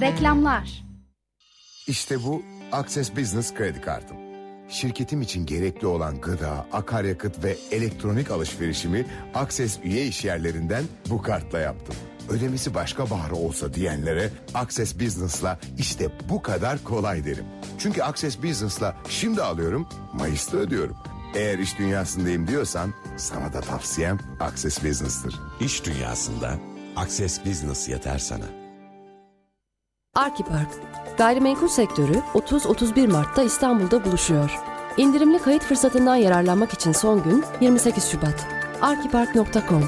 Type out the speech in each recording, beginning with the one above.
Reklamlar İşte bu Access Business kredi kartım. Şirketim için gerekli olan gıda, akaryakıt ve elektronik alışverişimi Access üye işyerlerinden bu kartla yaptım. Ödemesi başka bahar olsa diyenlere Access Business'la işte bu kadar kolay derim. Çünkü Access Business'la şimdi alıyorum, Mayıs'ta ödüyorum. Eğer iş dünyasındayım diyorsan sana da tavsiyem Access Business'tır. İş dünyasında Access Business yeter sana. Arkipark, gayrimenkul sektörü 30-31 Mart'ta İstanbul'da buluşuyor. İndirimli kayıt fırsatından yararlanmak için son gün 28 Şubat. arkipark.com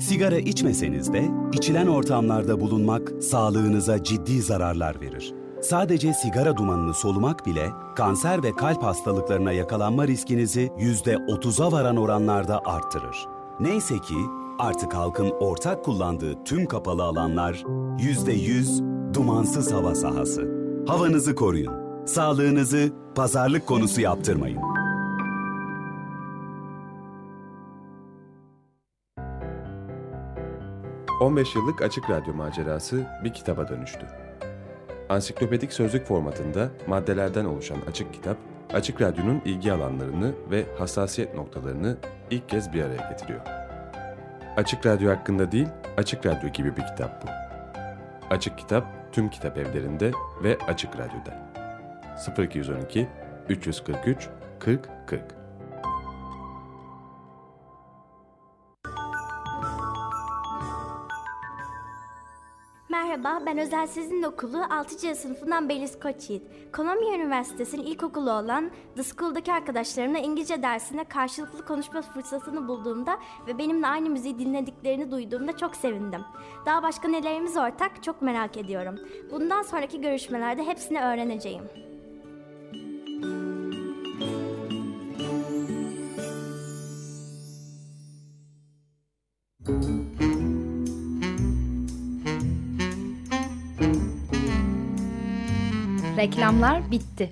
Sigara içmeseniz de içilen ortamlarda bulunmak sağlığınıza ciddi zararlar verir. Sadece sigara dumanını solumak bile kanser ve kalp hastalıklarına yakalanma riskinizi %30'a varan oranlarda arttırır. Neyse ki artık halkın ortak kullandığı tüm kapalı alanlar %100 dumansız hava sahası. Havanızı koruyun. Sağlığınızı pazarlık konusu yaptırmayın. ...15 yıllık Açık Radyo macerası bir kitaba dönüştü. Ansiklopedik sözlük formatında maddelerden oluşan Açık Kitap, Açık Radyo'nun ilgi alanlarını ve hassasiyet noktalarını ilk kez bir araya getiriyor. Açık Radyo hakkında değil, Açık Radyo gibi bir kitap bu. Açık Kitap tüm kitap evlerinde ve Açık Radyo'da. 0212 343 40 40 Merhaba, ben Özel Sizin Okulu 6. sınıfından Beliz Koçyiğit. Columbia Üniversitesi'nin ilkokulu olan The School'daki arkadaşlarımla İngilizce dersinde karşılıklı konuşma fırsatını bulduğumda ve benimle aynı müziği dinlediklerini duyduğumda çok sevindim. Daha başka nelerimiz ortak çok merak ediyorum. Bundan sonraki görüşmelerde hepsini öğreneceğim. Reklamlar bitti.